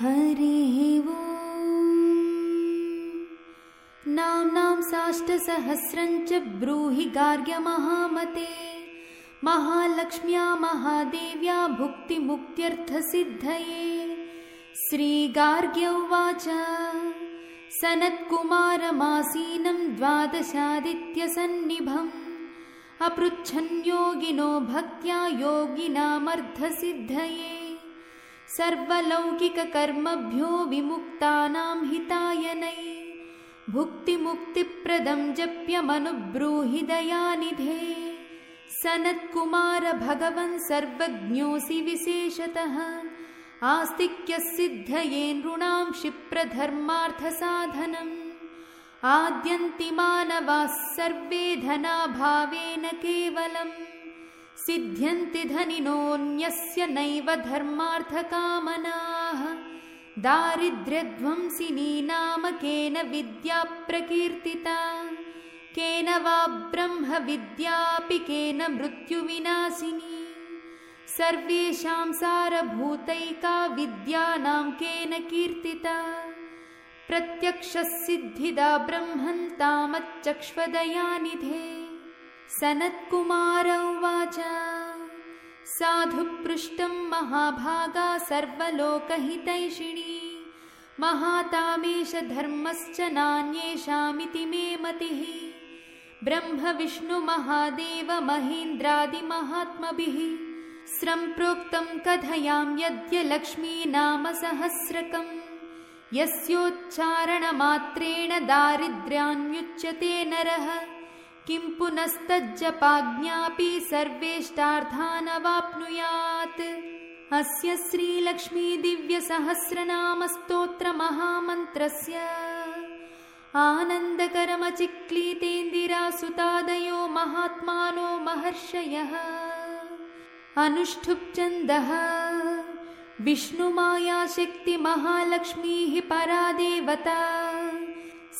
हरिः वो नाम्नां साष्टसहस्रं च ब्रूहि गार्ग्यमहामते। महालक्ष्म्या महादेव्या भुक्तिमुक्त्यर्थसिद्धये। श्रीगार्ग्य उवाच सनत्कुमारमासीनं द्वादशादित्यसन्निभम्। अपृच्छन् योगिनो भक्त्या योगिनामर्धसिद्धये सर्वलौकिककर्मभ्यो विमुक्तानां हितायनै भुक्तिमुक्तिप्रदं जप्यमनुब्रूहि दयानिधे सनत्कुमार भगवन् सर्वज्ञोऽसि विशेषतः। आस्तिक्यसिद्धये नृणां क्षिप्रधर्मार्थसाधनम्। आद्यन्तिमानवाः सर्वे धनाभावेन केवलम् सिद्ध्यन्ति धनिनोऽन्यस्य नैव धर्मार्थकामनाः। दारिद्र्यध्वंसिनी नाम केन विद्या प्रकीर्तिता। केन वा ब्रह्मविद्यापि केन मृत्युविनाशिनी। सर्वेषां सारभूतैका विद्यानां केन कीर्तिता। प्रत्यक्षसिद्धिदा ब्रह्मन्तामच्चक्ष्वदयानिधे सनत्कुमार उवाच साधुपृष्टं महाभागा सर्वलोकहितैषिणी। महातामेश धर्मश्च नान्येषामिति मे मतिः। ब्रह्मविष्णुमहादेव महेन्द्रादिमहात्मभिः। स्रम्प्रोक्तं कथयां यद्य लक्ष्मी नाम सहस्रकम् यस्योच्चारणमात्रेण दारिद्र्यान्युच्यते नरः किं पुनस्तज्जपाज्ञापि सर्वेष्टार्थानवाप्नुयात्? अस्य श्रीलक्ष्मीदिव्यसहस्रनामस्तोत्रमहामन्त्रस्य आनन्दकरमचिक्लीतेन्दिरासुतादयो महात्मानो महर्षयः अनुष्ठुप्चन्दः विष्णुमायाशक्तिमहालक्ष्मीः परा देवता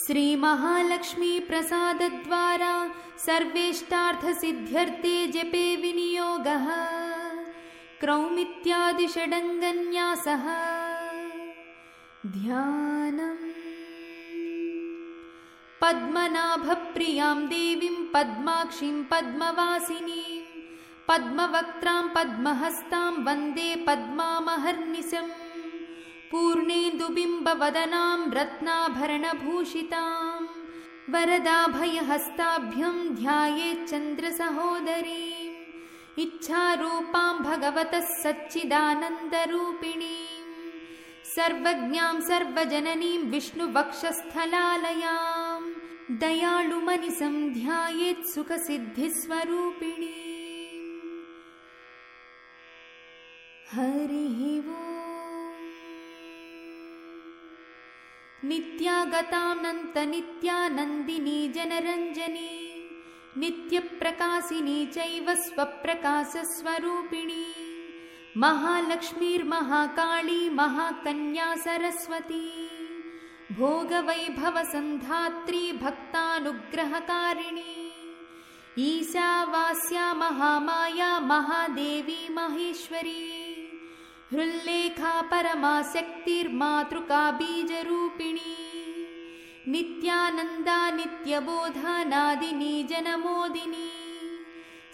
श्रीमहालक्ष्मीप्रसादद्वारा सर्वेष्टार्थसिद्ध्यर्थे जपे विनियोगः क्रौमित्यादिषडङ्गन्यासः। ध्यानम्। पद्मनाभप्रियां देवीं पद्माक्षीं पद्मवासिनीं पद्मवक्त्रां पद्महस्तां वन्दे पद्मामहर्निशम् पूर्णेन्दुबिम्बवदनां रत्नाभरणभूषितां वरदाभयहस्ताभ्यं ध्यायेच्चन्द्रसहोदरीम् इच्छारूपां भगवतः सच्चिदानन्दरूपिणीं सर्वज्ञां सर्वजननीं विष्णुवक्षस्थलालयां दयालुमनिसं ध्यायेत् सुखसिद्धिस्वरूपिणी। हरिः वो नित्यागतानन्तनित्यानन्दिनी जनरञ्जनी नित्यप्रकाशिनी चैव स्वप्रकाशस्वरूपिणी महालक्ष्मीर्महाकाली महाकन्या सरस्वती भोगवैभवसन्धात्री भक्तानुग्रहकारिणी ईशावास्या महामाया महादेवी महेश्वरी हृल्लेखा परमाशक्तिर्मातृका बीजरूपिणी। नित्यानन्दा नित्यबोधानादिनी जनमोदिनी।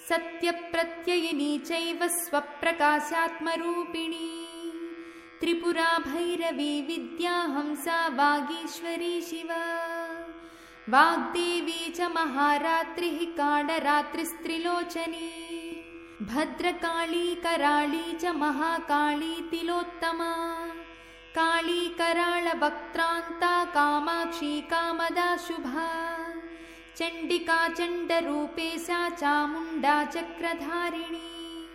सत्यप्रत्ययिनी चैव स्वप्रकाशात्मरूपिणी। त्रिपुरा भैरवी विद्या हंसा वागीश्वरी शिवा। वाग्देवी च महारात्रिः कालरात्रिस्त्रिलोचनी भद्रकाली कराळी च महाकाली तिलोत्तमा। काली कराळवक्त्रान्ता कामाक्षी कामदा शुभा चण्डिका चण्डरूपे सा चामुण्डा चक्रधारिणी।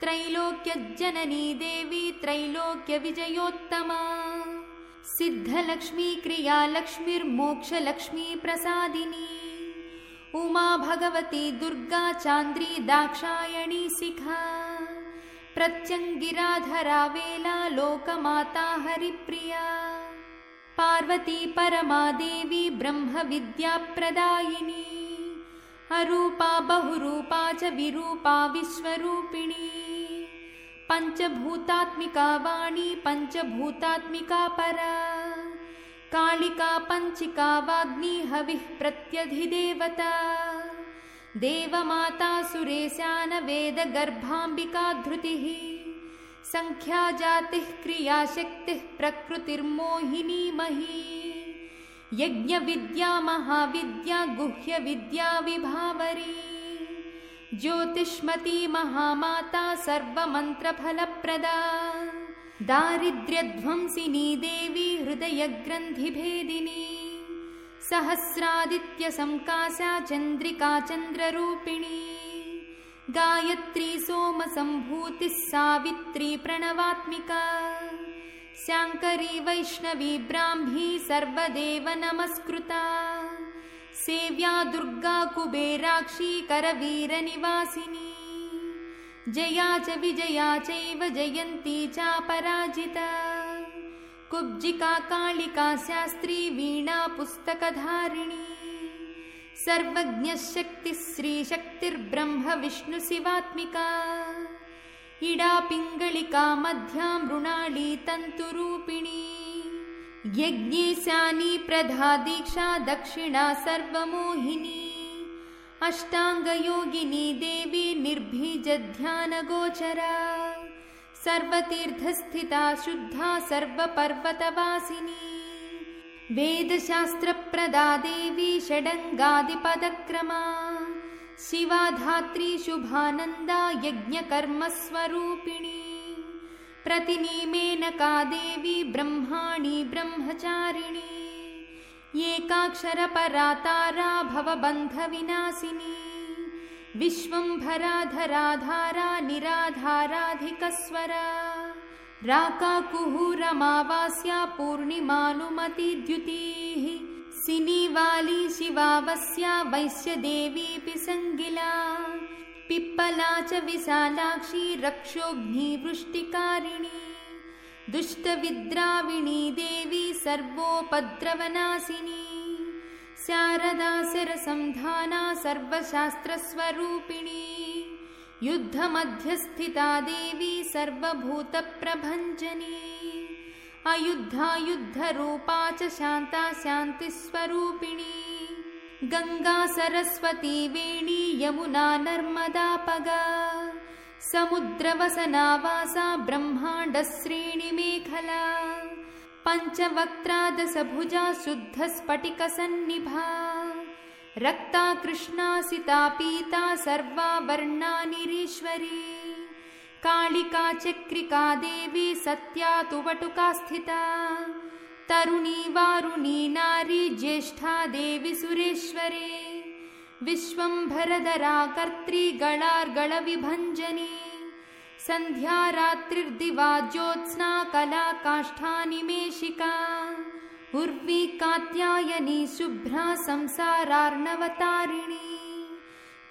त्रैलोक्यजननी देवी त्रैलोक्यविजयोत्तमा। सिद्धलक्ष्मी क्रियालक्ष्मीर्मोक्षलक्ष्मी प्रसादिनी उमा भगवती दुर्गा चान्द्री दाक्षायणी शिखा प्रत्यङ्गिराधरा वेला लोकमाता हरिप्रिया पार्वती परमादेवी ब्रह्मविद्याप्रदायिनी अरूपा बहुरूपा च विरूपा विश्वरूपिणी पञ्चभूतात्मिका वाणी पञ्चभूतात्मिका परा कालिका पञ्चिका वाग्नी हविः प्रत्यधिदेवता। देवमाता सुरेशान वेदगर्भाम्बिका धृतिः। सङ्ख्या जातिः क्रियाशक्तिः प्रकृतिर्मोहिनी मही। यज्ञविद्या महाविद्या गुह्यविद्या विभावरी। ज्योतिष्मती महामाता सर्वमन्त्रफलप्रदा दारिद्र्यध्वंसिनी देवी हृदयग्रन्थिभेदिनी। सहस्रादित्यसङ्कासा चन्द्रिका चन्द्ररूपिणी। गायत्री सोमसम्भूतिः सावित्री प्रणवात्मिका। शाङ्करी वैष्णवी ब्राह्मी सर्वदेव नमस्कृता। सेव्या दुर्गा कुबेराक्षी करवीरनिवासिनी जया च विजया चैव जयन्ती चापराजिता। कुब्जिका कालिका शास्त्री वीणा पुस्तकधारिणी। सर्वज्ञशक्तिः श्रीशक्तिर्ब्रह्म विष्णुशिवात्मिका इडा पिङ्गलिका मध्यां मृणाली तन्तुरूपिणी। यज्ञेशानी प्रधा दीक्षा दक्षिणा सर्वमोहिनी अष्टाङ्गयोगिनी देवी निर्भीजध्यानगोचरा। सर्वतीर्थस्थिता शुद्धा सर्वपर्वतवासिनी। वेदशास्त्रप्रदा देवी षडङ्गादिपदक्रमा। शिवा धात्री शुभानन्दा यज्ञकर्मस्वरूपिणी। प्रतिनिमेनका देवी ब्रह्माणि ब्रह्मचारिणी एकाक्षरपरातारा भवबन्धविनाशिनी। विश्वम्भराधराधारा निराधाराधिकस्वरा। राकाकुहुरमावास्या पूर्णिमानुमतिद्युतिः। सिनीवाली शिवावस्या वैश्यदेवीऽपि सङ्गिला। पिप्पला च विशालाक्षी रक्षोऽग्निवृष्टिकारिणी दुष्टविद्राविणी देवी सर्वोपद्रवनाशिनी। शारदा सरसन्धाना सर्वशास्त्रस्वरूपिणी। युद्धमध्यस्थिता देवी सर्वभूतप्रभञ्जनी। अयुद्धायुद्धरूपा च शान्ता शान्तिस्वरूपिणी। गङ्गा सरस्वती वेणी यमुना नर्मदापगा समुद्रवसनावासा ब्रह्माण्डश्रेणिमेखला पञ्चवक्त्रादशभुजा शुद्धस्फटिकसन्निभा रक्ता कृष्णासिता पीता सर्वा वर्णानिरीश्वरी कालिका चक्रिका देवी सत्या तु वटुका स्थिता तरुणी वारुणी नारी ज्येष्ठा देवी सुरेश्वरे विश्वम्भरधरा कर्तृगणार्गणविभञ्जनी सन्ध्या रात्रिर्दिवा ज्योत्स्ना कला काष्ठानिमेषिका उर्वी कात्यायनी शुभ्रा संसारार्णवतारिणी।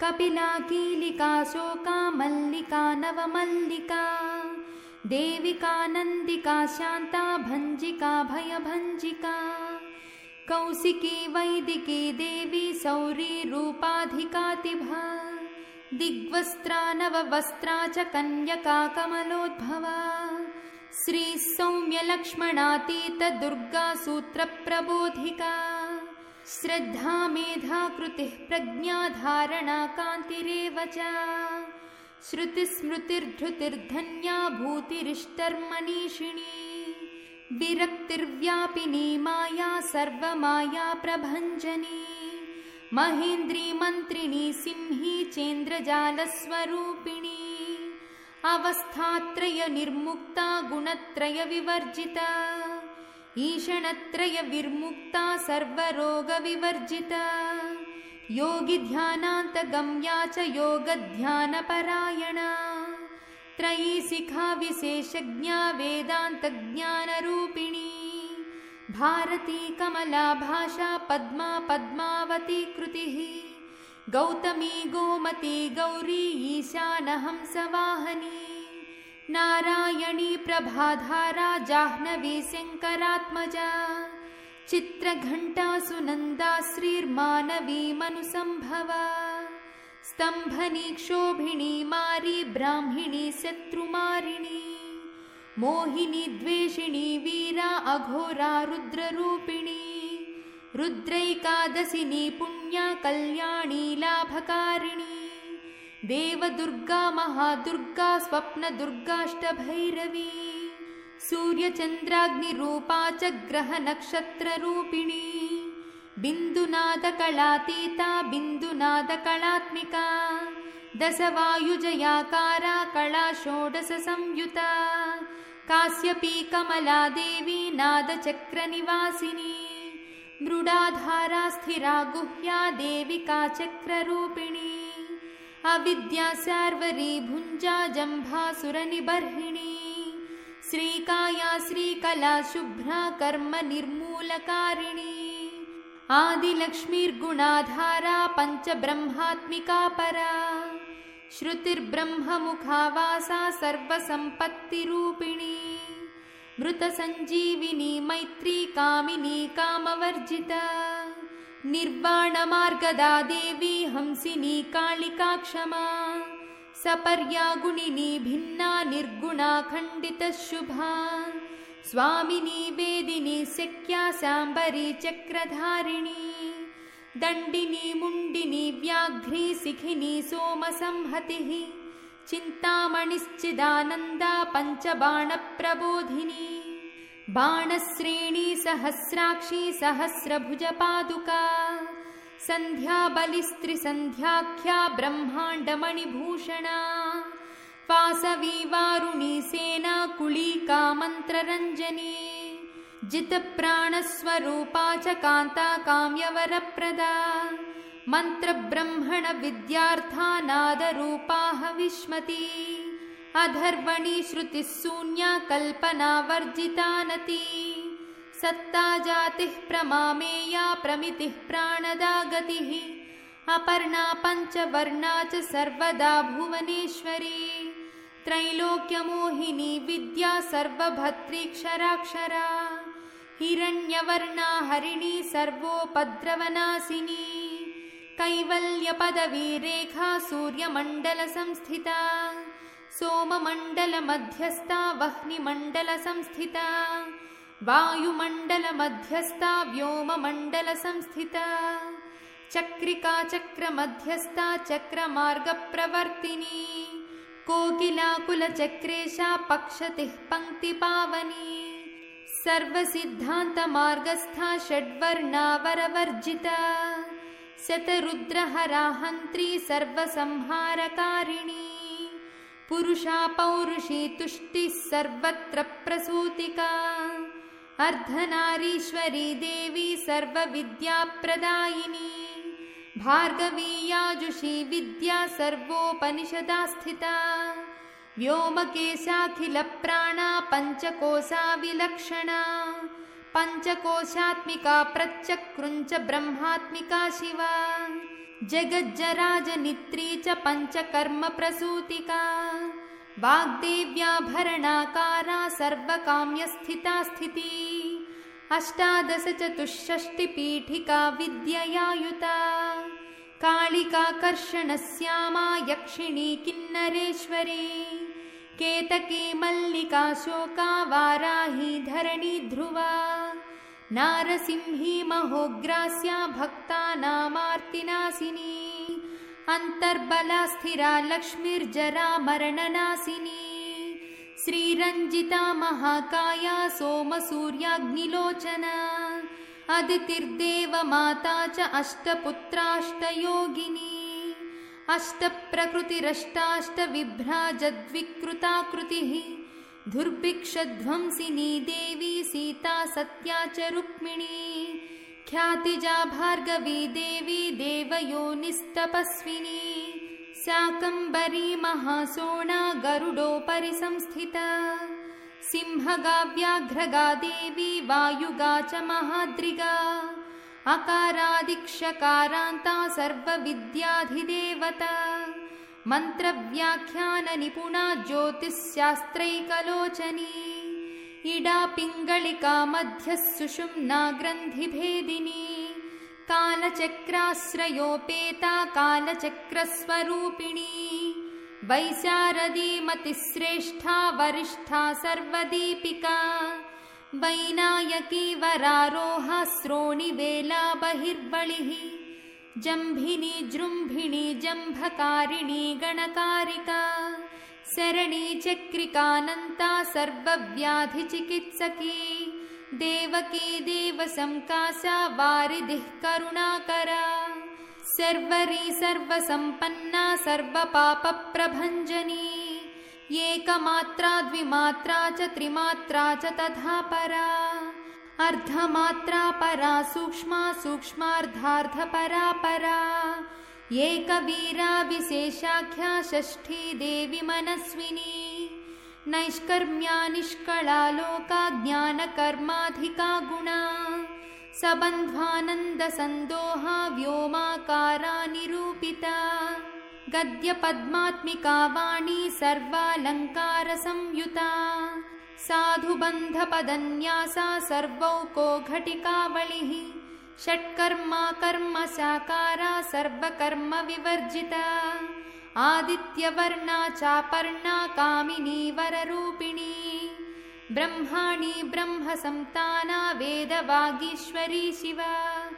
कपिला कीलिका शोका मल्लिका नवमल्लिका। देविका नन्दिका शान्ता भञ्जिका भयभञ्जिका कौशिकी वैदिकी देवी सौरी रूपाधिकातिभा दिग्वस्त्रा नववस्त्रा च कन्यका कमलोद्भवा श्रीसौम्यलक्ष्मणातीतदुर्गा सूत्रप्रबोधिका श्रद्धा मेधा कृतिः प्रज्ञाधारणा कान्तिरेव च श्रुतिस्मृतिर्धृतिर्धन्या भूतिरिष्टर्मनीषिणी विरक्तिर्व्यापिनी माया सर्वमाया प्रभञ्जनी। महेन्द्री मन्त्रिणी सिंही चेन्द्रजालस्वरूपिणी। अवस्थात्रयनिर्मुक्ता गुणत्रयविवर्जिता। ईषणत्रयविर्मुक्ता सर्वरोगविवर्जिता। योगिध्यानान्तगम्या च योगध्यानपरायणा त्रयीशिखा विशेषज्ञा वेदान्तज्ञानरूपिणी। भारती कमला भाषा पद्मा पद्मावती कृतिः। गौतमी गोमती गौरी ईशानहंसवाहनी। नारायणी प्रभाधारा जाह्नवी शङ्करात्मजा। चित्रघण्टा सुनन्दा श्रीर्मानवी मनुसम्भवा स्तम्भनी क्षोभिणी मारी ब्राह्मिणी शत्रुमारिणी। मोहिनी द्वेषिणी वीरा अघोरा रुद्ररूपिणी। रुद्रैकादशिनी पुण्या कल्याणी लाभकारिणी। देवदुर्गा महादुर्गा स्वप्नदुर्गाष्टभैरवी। सूर्यचन्द्राग्निरूपा च ग्रहनक्षत्ररूपिणी बिन्दुनादकलातीता बिन्दुनादकलात्मिका दशवायुजयाकारा कला षोडशसंयुता कास्यपी कमला देवी नादचक्रनिवासिनी मृडाधारा स्थिरा गुह्या देविका चक्ररूपिणी अविद्या सार्वरी भुञ्जा जम्भासुरनिबर्हिणी श्रीकाया श्रीकला शुभ्रा कर्म निर्मूलकारिणी आदिलक्ष्मीर्गुणाधारा पञ्चब्रह्मात्मिका परा। श्रुतिर्ब्रह्ममुखा वासा सर्वसम्पत्तिरूपिणी। मृतसञ्जीविनी मैत्री कामिनी कामवर्जिता। निर्वाणमार्गदा देवी हंसिनी कालिका क्षमा सपर्या गुणिनी भिन्ना निर्गुणा खण्डितशुभा स्वामिनी वेदिनी शक्या साम्बरी चक्रधारिणी दण्डिनी मुण्डिनी व्याघ्री शिखिनी सोमसंहतिः चिन्तामणिश्चिदानन्दा पञ्चबाणप्रबोधिनी बाणश्रेणी सहस्राक्षी सहस्रभुजपादुका सन्ध्याबलिस्त्रिसन्ध्याख्या ब्रह्माण्डमणिभूषणा वासवी वारुणी सेना कुलीका मन्त्ररञ्जनी जितप्राणस्वरूपा च कान्ता काम्यवरप्रदा मन्त्रब्रह्मणविद्यार्था नादरूपाः विस्मती अधर्वणि श्रुतिः शून्या कल्पना वर्जितानती सत्ता जातिः प्रमामेया प्रमितिः प्राणदा गतिः अपर्णा पञ्चवर्णा च सर्वदा भुवनेश्वरी त्रैलोक्यमोहिनी विद्या सर्वभत्रीक्षराक्षरा हिरण्यवर्णा हरिणी सर्वोपद्रवनाशिनी कैवल्यपदवीरेखा सूर्यमण्डलसंस्थिता सोममण्डलमध्यस्था वह्निमण्डलसंस्थिता वायुमण्डलमध्यस्था व्योममण्डलसंस्थिता चक्रिका चक्रमध्यस्था चक्रमार्गप्रवर्तिनी कोकिलाकुलचक्रेशा पक्षतिः पङ्क्तिपावनी। सर्वसिद्धान्तमार्गस्था षड्वर्णावरवर्जिता। शतरुद्रहराहन्त्री सर्वसंहारकारिणी। पुरुषा पौरुषी तुष्टिः सर्वत्र प्रसूतिका। अर्धनारीश्वरी देवी सर्वविद्याप्रदायिनी भार्गवी याजुषी विद्या सर्वोपनिषदा स्थिता। व्योमकेशाखिलप्राणा पञ्चकोशा विलक्षणा पञ्चकोशात्मिका प्रत्यक्रुञ्च ब्रह्मात्मिका शिवा। जगज्जराजनित्री च पञ्चकर्मप्रसूतिका वाग्देव्याभरणाकारा सर्वकाम्यस्थिता स्थिती अष्टादशचतुष्षष्टिपीठिका विद्ययायुता कालिकाकर्षणश्यामा यक्षिणी किन्नरेश्वरी। केतकी मल्लिका शोका वाराही धरणी ध्रुवा। नारसिंही महोग्रास्या भक्तानामार्तिनाशिनी अन्तर्बला स्थिरा लक्ष्मीर्जरा मरणनाशिनी श्रीरञ्जिता महाकाया सोमसूर्याग्निलोचना। अदितिर्देवमाता च अष्टपुत्राष्टयोगिनी। अष्टप्रकृतिरष्टाष्टविभ्राजद्विकृताकृतिः। धुर्भिक्षध्वंसिनी देवी सीता सत्या च रुक्मिणी। ख्यातिजा भार्गवी देवी देवयोनिस्तपस्विनी शाकम्बरी महासोणा गरुडोपरि संस्थिता सिंहगाव्याघ्रगा देवी वायुगा च महाद्रिगा। अकारादिक्षकारान्ता सर्वविद्याधिदेवता। मन्त्रव्याख्याननिपुणा ज्योतिश्शास्त्रैकलोचनी इडा पिङ्गलिका मध्यः सुषुम्ना ग्रन्थिभेदिनी कालचक्राश्रयोपेता कालचक्रस्वरूपिणी। वैशारदीमतिश्रेष्ठा वरिष्ठा सर्वदीपिका। वैनायकी वरारोहा श्रोणिवेला बहिर्बलिः। जम्भिनी जृम्भिणी जम्भकारिणी गणकारिका। शरणी चक्रिकानन्ता सर्वव्याधिचिकित्सकी देवकी देवसंकासा वारिधिः करुणाकरा। सर्वरी सर्वसम्पन्ना सर्वपापप्रभञ्जनी। एकमात्रा द्विमात्रा च त्रिमात्रा च तथा परा। अर्धमात्रा परा सूक्ष्मा सूक्ष्मार्धार्धपरा परा। एकवीरा विशेषाख्या षष्ठी देवि मनस्विनी नैष्कर्म्या निष्कला लोका ज्ञानकर्माधिका गुणा। सबन्ध्वानन्दसन्दोहा व्योमाकारा निरूपिता। गद्यपद्मात्मिका वाणी सर्वालङ्कारसंयुता साधुबन्धपदन्यासा सर्वौको घटिकावलिः। षट्कर्मा कर्म साकारा सर्वकर्मविवर्जिता आदित्यवर्णा चापर्णा कामिनी वररूपिणी। ब्रह्माणि ब्रह्मसन्ताना वेदवागीश्वरी शिवा।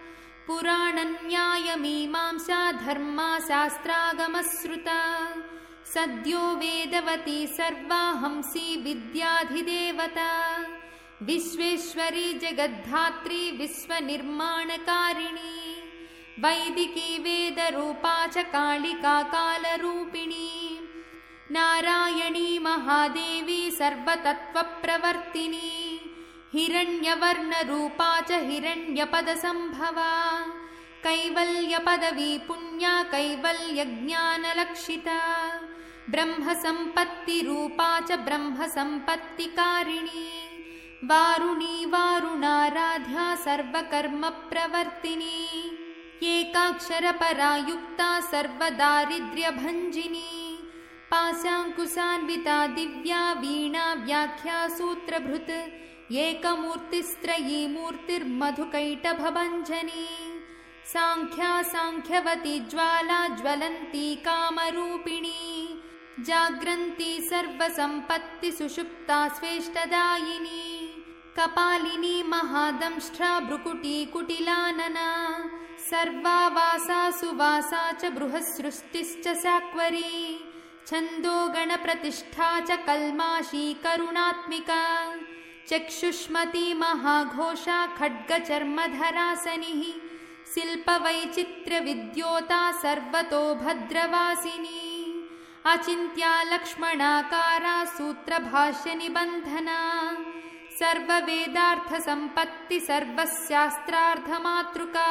पुराणन्यायमीमांसा धर्मा शास्त्रागमश्रुता सद्यो वेदवती सर्वा हंसी विद्याधिदेवता। विश्वेश्वरी जगद्धात्री विश्वनिर्माणकारिणी वैदिकी वेदरूपा च कालिका कालरूपिणी। नारायणी महादेवी सर्वतत्त्वप्रवर्तिनी। हिरण्यवर्णरूपा च हिरण्यपदसम्भवा। कैवल्यपदवी पुण्या कैवल्यज्ञानलक्षिता। ब्रह्मसम्पत्तिरूपा च ब्रह्मसम्पत्तिकारिणी। वारुणी वारुणाराध्या सर्वकर्मप्रवर्तिनी एकाक्षरपरा युक्ता सर्वदारिद्र्यभञ्जिनी पाशाङ्कुशान्विता दिव्या वीणा व्याख्या सूत्रभृत् एकमूर्तिस्त्रयी मूर्तिर्मधुकैटभञ्जनी साङ्ख्या साङ्ख्यवती ज्वाला ज्वलन्ती कामरूपिणी जाग्रन्ती सर्वसम्पत्ति सुषुप्ता स्वेष्टदायिनी कपालिनी महादंष्ट्रा भ्रुकुटी कुटिलानना सर्वावासा सुवासा च बृहस्सृष्टिश्च साक्वरी छन्दो गणप्रतिष्ठा च कल्माशी करुणात्मिका। चक्षुष्मती महाघोषा खड्गचर्मधरासनिः। शिल्पवैचित्र्यविद्योता सर्वतो भद्रवासिनी। अचिन्त्या लक्ष्मणाकारा सूत्रभाष्यनिबन्धना सर्ववेदार्थसम्पत्ति सर्वशास्त्रार्धमातृका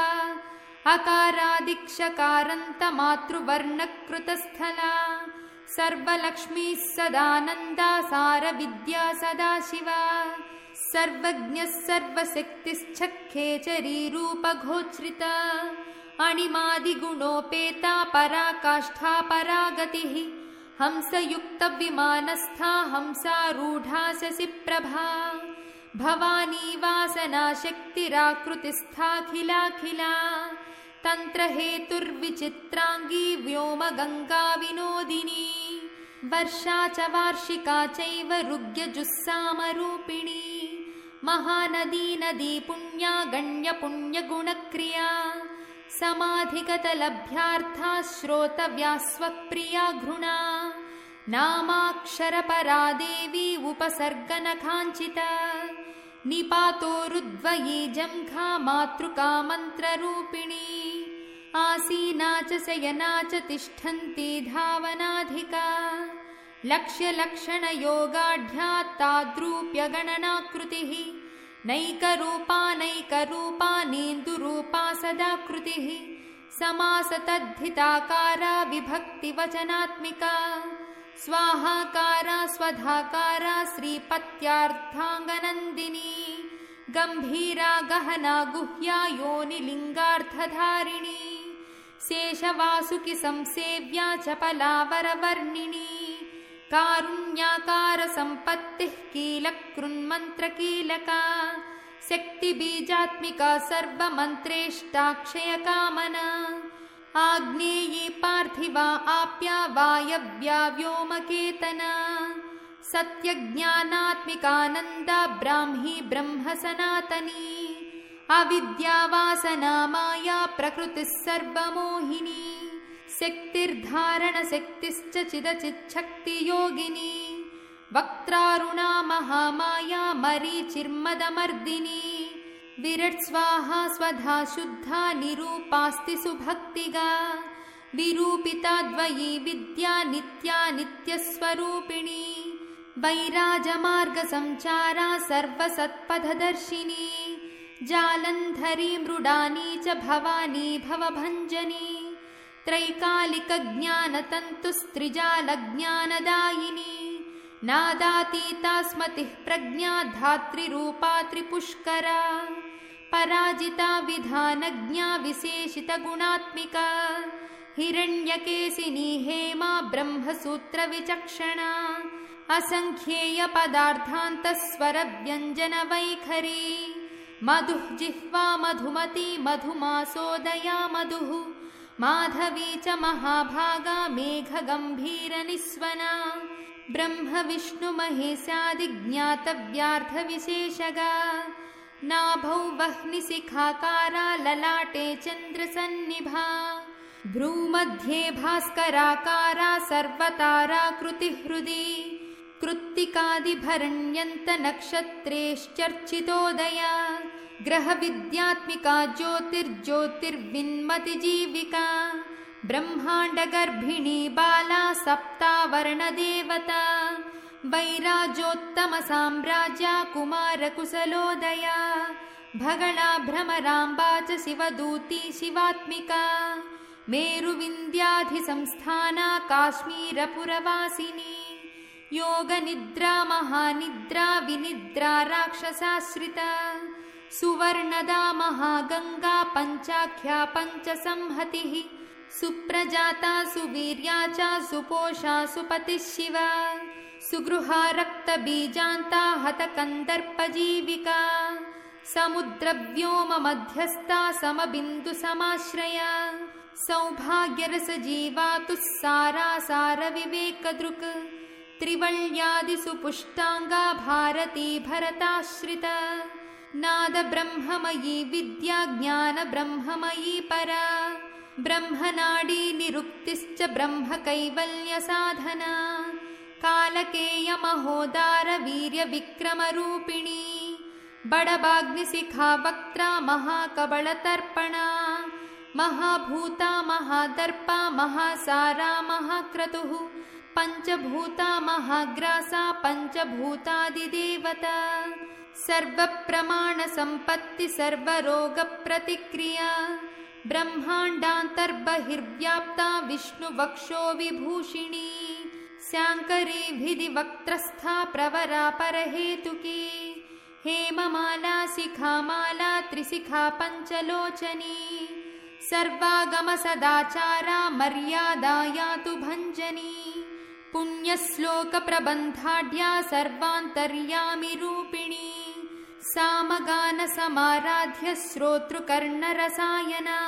अकारादिक्षकारान्तमातृवर्णकृतस्थला। सर्वलक्ष्मीः सदानन्दा सारविद्या सदाशिवा सर्वज्ञः सर्वशक्तिश्चखेचरीरूपघोच्छ्रिता अणिमादिगुणोपेता पराकाष्ठा परागतिः। हंसयुक्तविमानस्था हंसारूढा शशिप्रभा भवानी वासनाशक्तिराकृतिस्थाखिलाखिला तन्त्रहेतुर्विचित्राङ्गी व्योमगङ्गाविनोदिनी वर्षा च वार्षिका चैव रुग्यजुस्सामरूपिणी महानदी नदी पुण्या गण्यपुण्यगुणक्रिया समाधिगतलभ्यार्था श्रोतव्या स्वप्रिया घृणा नामाक्षरपरा देवी उपसर्गनखाञ्चिता निपातोरुद्वयी जङ्घा मातृका मन्त्ररूपिणी आसीना च शयना च तिष्ठन्ती धावनाधिका। लक्ष्यलक्षणयोगाढ्या ताद्रूप्यगणनाकृतिः नैकरूपा नैकरूपा नेन्दुरूपा सदाकृतिः। समासतद्धिताकारा विभक्तिवचनात्मिका। स्वाहाकारा स्वधाकारा श्रीपत्यार्थाङ्गनन्दिनी। गम्भीरा गहना गुह्या योनिलिङ्गार्थधारिणी शेषवासुकि संसेव्या चपलावरवर्णिनी कारुण्याकारसम्पत्तिः कीलकृन्मन्त्रकीलका। शक्तिबीजात्मिका सर्वमन्त्रेष्टाक्षयकामना। आग्नेये पार्थिवा आप्या वायव्या व्योमकेतना। सत्यज्ञानात्मिकानन्दा ब्राह्मी ब्रह्म सनातनी अविद्यावासना माया प्रकृतिः सर्वमोहिनी शक्तिर्धारणशक्तिश्च चिदचिच्छक्तियोगिनी वक्त्रारुणा महामाया मरीचिर्मदमर्दिनी विरट् स्वाहा स्वधा शुद्धा निरूपास्ति सुभक्तिगा विरूपिता द्वयी विद्या नित्या नित्यस्वरूपिणी वैराजमार्गसञ्चारा सर्वसत्पथदर्शिनी जालन्धरी मृडानी च भवानी भवभञ्जनी त्रैकालिकज्ञानतन्तुस्त्रिजालज्ञानदायिनी नादातीता स्मतिः प्रज्ञा धातृरूपा त्रिपुष्करा पराजिता विधानज्ञा विशेषितगुणात्मिका हिरण्यकेशिनी हेमा ब्रह्मसूत्रविचक्षणा असङ्ख्येयपदार्थान्तस्वरव्यञ्जनवैखरी मधुः जिह्वा मधुमती मधुमासोदया मधुः। माधवी च महाभागा मेघगम्भीरनिस्वना। ब्रह्मविष्णुमहेशादिज्ञातव्यार्थविशेषगा नाभौ वह्निशिखाकारा ललाटे चन्द्रसन्निभा। भ्रूमध्ये भास्कराकारा सर्वताराकृतिः हृदि कृत्तिकादिभरण्यन्तनक्षत्रेश्चर्चितोदया ग्रहविद्यात्मिका ज्योतिर्ज्योतिर्विन्मतिजीविका ब्रह्माण्डगर्भिणी बाला सप्तावर्णदेवता वैराजोत्तमसाम्राज्या कुमारकुशलोदया भगणा भ्रमराम्बा च शिवदूती शिवात्मिका मेरुविन्द्याधिसंस्थाना काश्मीरपुरवासिनी योगनिद्रा महानिद्रा विनिद्रा राक्षसाश्रिता सुवर्णदा महागङ्गा पञ्चाख्या पञ्चसंहतिः सुप्रजाता सुवीर्या च सुपोषा सुपतिः शिवा सुगृहा रक्तबीजान्ता हतकन्दर्पजीविका समुद्रव्योममध्यस्था समबिन्दुसमाश्रया सौभाग्यरसजीवातुः सारा सारविवेकदृक् त्रिवल्यादिसुपुष्टाङ्गा भारती भरताश्रिता। नादब्रह्ममयी विद्या ज्ञानब्रह्ममयी परा। ब्रह्मनाडी निरुक्तिश्च ब्रह्मकैवल्यसाधना। कालकेयमहोदारवीर्यविक्रमरूपिणी। बडबाग्निशिखा वक्त्रा महाकबलतर्पणा। महाभूता महादर्पा महासारा महाक्रतुः पञ्चभूता महाग्रासा पञ्चभूतादिदेवता। सर्वप्रमाणसम्पत्ति सर्वरोगप्रतिक्रिया। ब्रह्माण्डान्तर्बहिर्व्याप्ता विष्णुवक्षो विभूषिणी। स्याङ्करीभिधिवक्त्रस्था प्रवरा परहेतुकी। हेममाला शिखामाला त्रिशिखा पञ्चलोचनी। सर्वागमसदाचारा मर्यादा यातु भञ्जनी पुण्यश्लोकप्रबन्धाढ्या सर्वान्तर्यामि रूपिणी सामगानसमाराध्य श्रोतृकर्णरसायना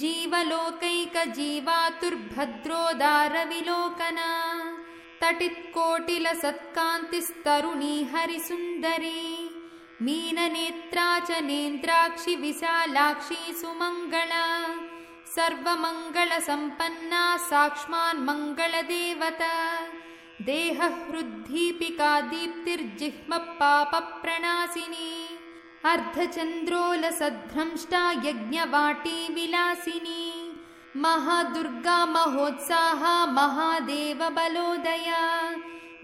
जीवलोकैकजीवातुर्भद्रोदारविलोकना तटित्कोटिलसत्कान्तिस्तरुणी हरिसुन्दरी मीननेत्रा च नेन्द्राक्षि विशालाक्षी सुमङ्गला सर्वमङ्गलसम्पन्ना साक्ष्मान्मङ्गलदेवता देहहृद्दीपिका दीप्तिर्जिह्मपापप्रणाशिनी अर्धचन्द्रोलसद्भ्रंष्टा यज्ञवाटी विलासिनी महादुर्गा महोत्साहा महादेवबलोदया।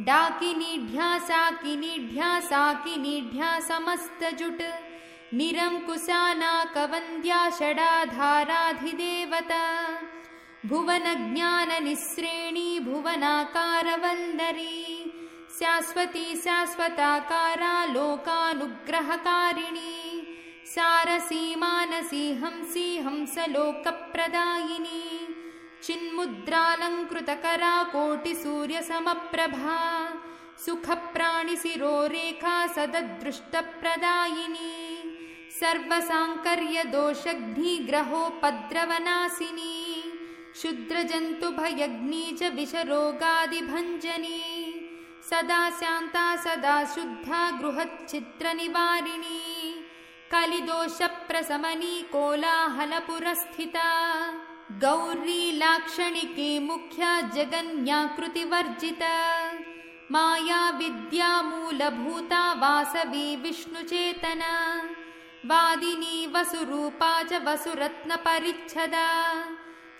डाकिनीढ्या साकिनीढ्या साकिनीढ्या समस्तजुट् निरङ्कुशानाकवन्द्या षडाधाराधिदेवता। भुवनज्ञाननिःश्रेणी भुवनाकारवल्लरी शाश्वती शाश्वताकारा लोकानुग्रहकारिणी। सारसीमानसी हंसी हंसलोकप्रदायिनी। चिन्मुद्रालङ्कृतकरा कोटिसूर्यसमप्रभा। सुखप्राणिशिरोरेखा सददृष्टप्रदायिनी सर्वसाङ्कर्यदोषग्निग्रहोपद्रवनाशिनी क्षुद्रजन्तुभयग्नी च विषरोगादिभञ्जनी सदा शान्ता सदा शुद्धा गृहच्छिद्रनिवारिणी कलिदोषप्रशमनी कोलाहलपुरस्थिता गौरी लाक्षणिकी मुख्या जगन्याकृतिवर्जिता माया विद्यामूलभूता वासवी विष्णुचेतना वादिनी वसुरूपा च वसुरत्नपरिच्छदा।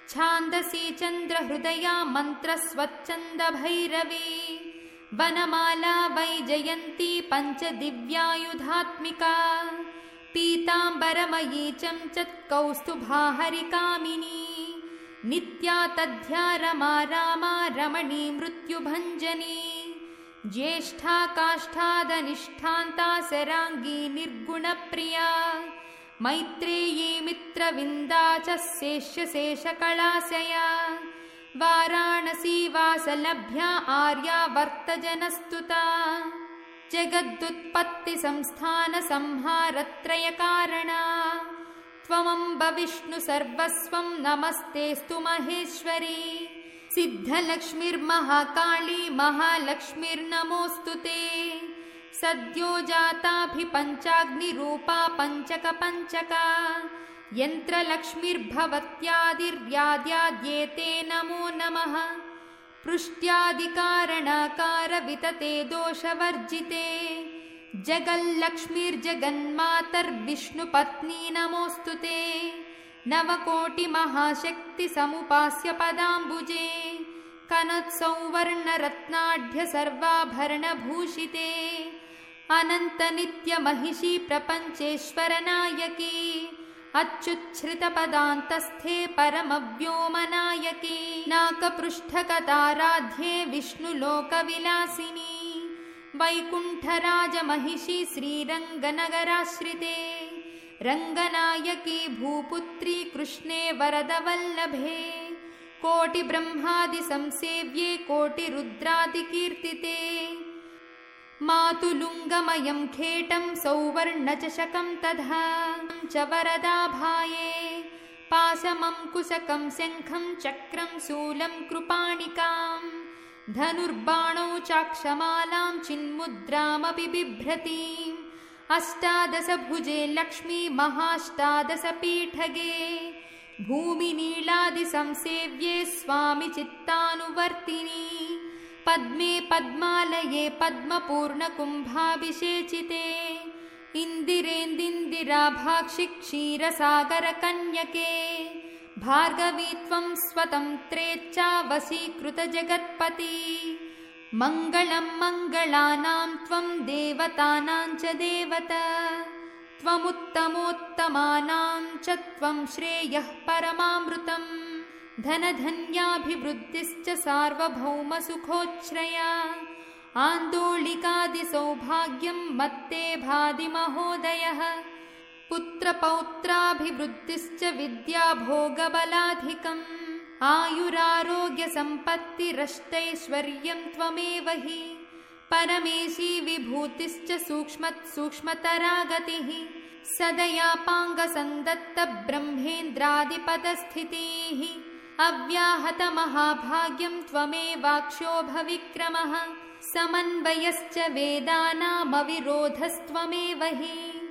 छान्दसी चन्द्रहृदया मन्त्रस्वच्छन्दभैरवी। वनमाला वैजयन्ती पञ्चदिव्यायुधात्मिका। पीताम्बरमयी चञ्चत् कौस्तुभाहरिकामिनी। नित्या तद्ध्या रमा रामा रमणी मृत्युभञ्जनी ज्येष्ठा काष्ठादनिष्ठान्ता सराङ्गी निर्गुणप्रिया। मैत्रेयी मित्रविन्दा च शेष्यशेषकलाशया। वाराणसी वासलभ्या आर्या वर्तजनस्तुता। जगदुत्पत्तिसंस्थानसंहारत्रयकारणा त्वमम्ब विष्णु सर्वस्वं नमस्तेऽस्तु महेश्वरी सिद्धलक्ष्मीर्महाकाली महालक्ष्मीर्नमोऽस्तु ते। सद्यो जाताभिपञ्चाग्निरूपा पञ्चकपञ्चका। यन्त्रलक्ष्मीर्भवत्यादिर्याद्याद्येते नमो नमः। पृष्ट्यादिकारणकारवितते दोषवर्जिते। जगल्लक्ष्मीर्जगन्मातर्विष्णुपत्नी नमोऽस्तु ते नवकोटिमहाशक्तिसमुपास्य पदाम्बुजे कनत्सौवर्णरत्नाढ्य सर्वाभरणभूषिते अनन्तनित्यमहिषी प्रपञ्चेश्वरनायकी अच्युच्छ्रितपदान्तस्थे परमव्योमनायकी नाकपृष्ठकताराध्ये विष्णुलोकविलासिनी वैकुण्ठराजमहिषी श्रीरङ्गनगराश्रिते रङ्गनायकी भूपुत्री कृष्णे वरदवल्लभे कोटिब्रह्मादिसंसेव्ये कोटिरुद्रादिकीर्तिते मातुलुङ्गमयं खेटं सौवर्णचषकं तथा च वरदाभाये पाशमङ्कुशकं शङ्खं चक्रं शूलं कृपाणिकाम् धनुर्बाणौ चाक्षमालां चिन्मुद्रामपि बिभ्रतीम् अष्टादशभुजे लक्ष्मी महाष्टादशपीठगे। भूमिनीलादिसंसेव्ये स्वामि चित्तानुवर्तिनी। पद्मे पद्मालये पद्मपूर्णकुम्भाभिषेचिते। इन्दिरेन्दिन्दिराभाक्षि क्षीरसागरकन्यके भार्गवी त्वं स्वतन्त्रेच्छावशीकृतजगत्पति मङ्गलं मङ्गलानां त्वं देवतानां च देवता। त्वमुत्तमोत्तमानां च त्वं श्रेयः परमामृतम्। धनधन्याभिवृद्धिश्च सार्वभौमसुखोच्छ्रया। आन्दोलिकादिसौभाग्यं मत्ते भाति महोदयः पुत्रपौत्राभिवृद्धिश्च विद्याभोगबलाधिकम् आयुरारोग्यसम्पत्तिरष्टैश्वर्यं त्वमेव हि। परमेशी विभूतिश्च सूक्ष्मत् सूक्ष्मतरा गतिः सदयापाङ्गसन्दत्तब्रह्मेन्द्रादिपदस्थितिः। अव्याहतमहाभाग्यं त्वमेवाक्षोभविक्रमः समन्वयश्च वेदानामविरोधस्त्वमेव हि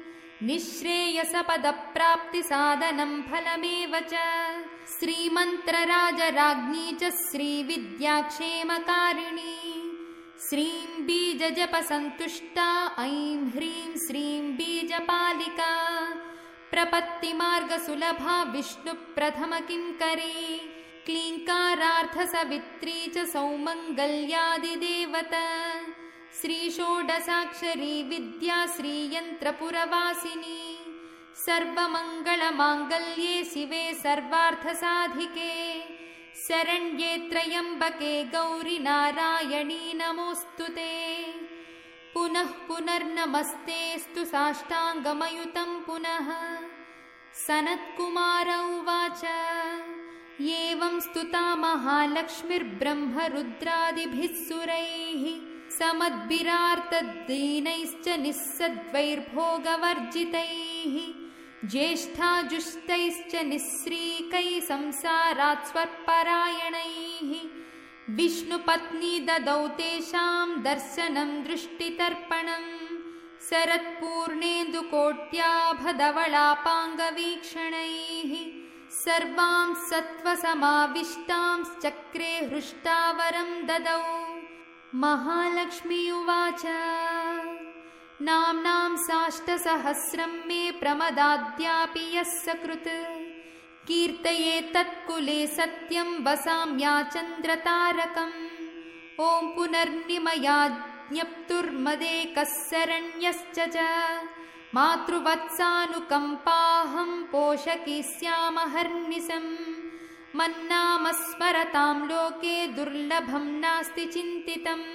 निःश्रेयसपदप्राप्तिसाधनं फलमेव च। श्रीमन्त्रराजराज्ञी च श्रीविद्याक्षेमकारिणी। श्रीं बीजजपसन्तुष्टा ऐं ह्रीं श्रीं बीजपालिका। प्रपत्तिमार्गसुलभा विष्णुप्रथमकिङ्करी। क्लीङ्कारार्थसवित्री च सौमङ्गल्यादिदेवता श्रीषोडसाक्षरी विद्या श्रीयन्त्रपुरवासिनी सर्वमङ्गलमाङ्गल्ये शिवे सर्वार्थसाधिके शरण्ये त्र्यम्बके गौरि नारायणी नमोऽस्तु ते पुनः पुनर्नमस्तेऽस्तु साष्टाङ्गमयुतं पुनः सनत्कुमार उवाच एवं स्तुता महालक्ष्मीर्ब्रह्मरुद्रादिभिः सुरैः समद्भिरार्तद्दीनैश्च निःसद्वैर्भोगवर्जितैः ज्येष्ठाजुष्टैश्च निःश्रीकैः संसारात् स्वपरायणैः विष्णुपत्नी ददौ तेषां दर्शनं दृष्टितर्पणम् शरत्पूर्णेन्दुकोट्याभधवलापाङ्गवीक्षणैः सर्वां सत्त्वसमाविष्टांश्चक्रे हृष्टावरं ददौ महालक्ष्मी उवाच। नाम्नां साष्टसहस्रं मे प्रमदाद्यापि यः सकृत् कीर्तये तत्कुले सत्यं वसाम्या चन्द्रतारकम्। ॐ पुनर्निमयाज्ञप्तुर्मदेकः शरण्यश्च च। मातृवत्सानुकम्पाहं पोषकी स्यामहर्निशम् मन्नामस्मरतां लोके दुर्लभं नास्ति चिन्तितम्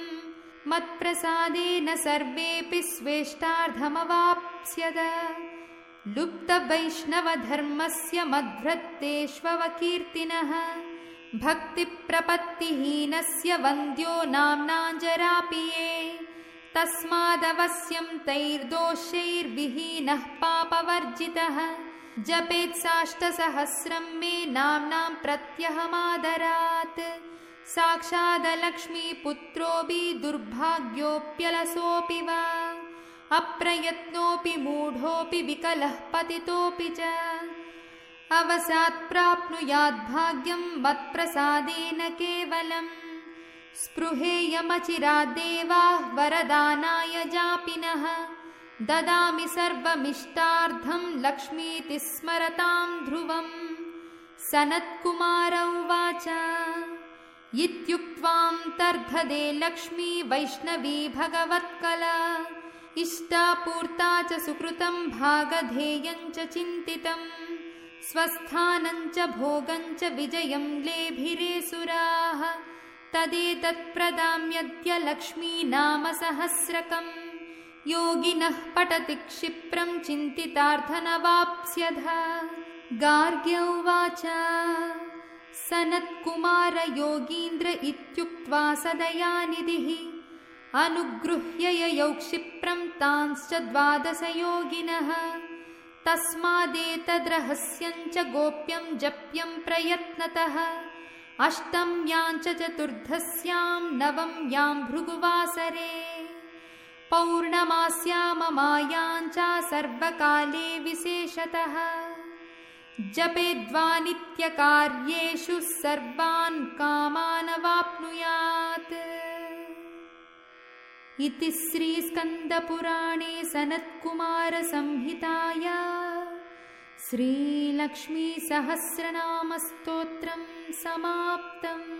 मत्प्रसादेन सर्वेऽपि स्वेष्टार्धमवाप्स्यद लुप्तवैष्णवधर्मस्य मद्भृत्तेष्वकीर्तिनः भक्तिप्रपत्तिहीनस्य वन्द्यो नाम्नाञ्जरापि ये। तस्मादवश्यं तैर्दोषैर्विहीनः पापवर्जितः जपेत्साष्टसहस्रं मे नाम्नां प्रत्यहमादरात्। साक्षादलक्ष्मीपुत्रोऽपि दुर्भाग्योऽप्यलसोऽपि वा। अप्रयत्नोऽपि मूढोऽपि विकलः पतितोऽपि च। अवसात् प्राप्नुयाद्भाग्यं मत्प्रसादेन केवलम्। स्पृहेयमचिरादेवाः वरदानाय जापिनः ददामि सर्वमिष्टार्धं लक्ष्मीति स्मरतां ध्रुवम्। सनत्कुमार उवाच इत्युक्त्वां तर्धदे लक्ष्मी वैष्णवी भगवत्कला। इष्टापूर्ता च सुकृतं भागधेयं च चिन्तितम् स्वस्थानं च भोगं च विजयं लेभिरे सुराः। तदेतत्प्रदाम्यद्य लक्ष्मी नाम सहस्रकम् योगिनः पठति क्षिप्रं चिन्तितार्थनवाप्स्यध। गार्ग्य उवाच सनत्कुमार योगीन्द्र इत्युक्त्वा सदयानिधिः अनुगृह्य ययौ क्षिप्रं तांश्च द्वादशयोगिनः। तस्मादेतद्रहस्यञ्च गोप्यं जप्यं प्रयत्नतः। अष्टम्यां च चतुर्दश्यां नवम्यां भृगुवासरे पौर्णमास्याममायां च सर्वकाले विशेषतः। जपेद्वानित्यकार्येषु सर्वान् कामानवाप्नुयात्। इति श्रीस्कन्दपुराणे सनत्कुमारसंहिताया श्रीलक्ष्मीसहस्रनामस्तोत्रं समाप्तम्